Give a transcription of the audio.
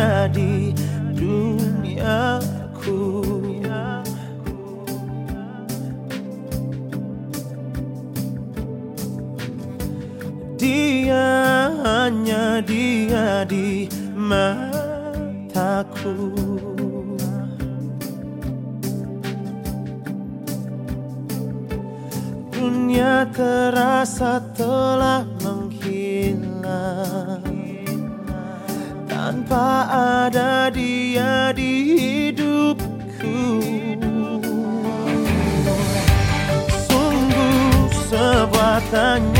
di di duniaku Dia hanya dia di mataku. Dunia terasa telah menghilang. Tanpa ada dia di hidupku. Sungguh sebuah tanya